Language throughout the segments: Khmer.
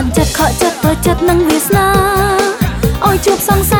ចិត្តខកចិត្តតើចិត្តនឹងវាសនាអោយជួបសង្សារ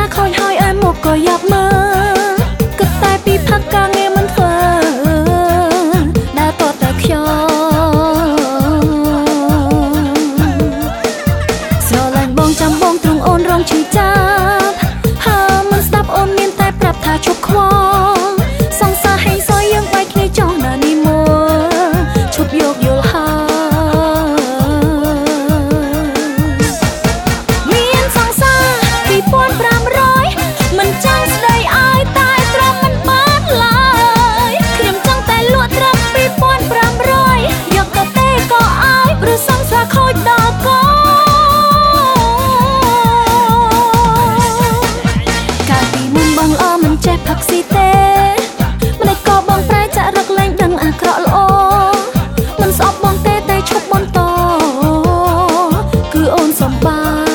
far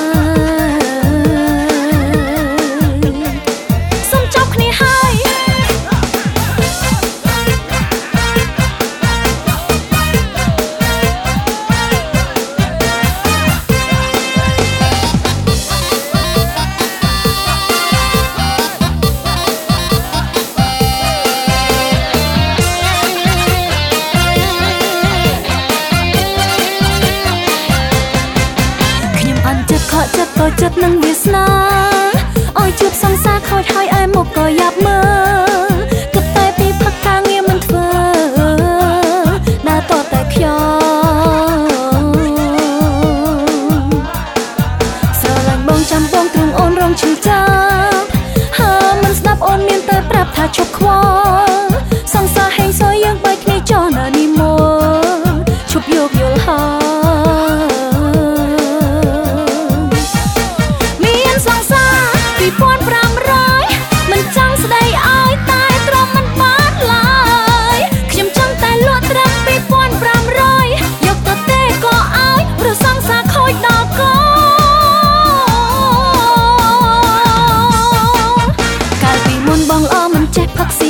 និងវាសនាអោយជួបសង្សារខូចហើយឯមុខក៏យ៉ាប់មើលគិតតែពីផឹកការងារមិនធ្វើដើរតតែខ្ញុំស្រឡាញ់បងចាំបងទ្រង់អូនរងឈឺចាប់ហើមិនស្ដាប់អូនមានតែប្រាប់ថាឈប់ខ្វល់សង្សារហេងសយយើងបែកគ្នាចោលណានីមកឈប់យកយល់ហើយ Jackbox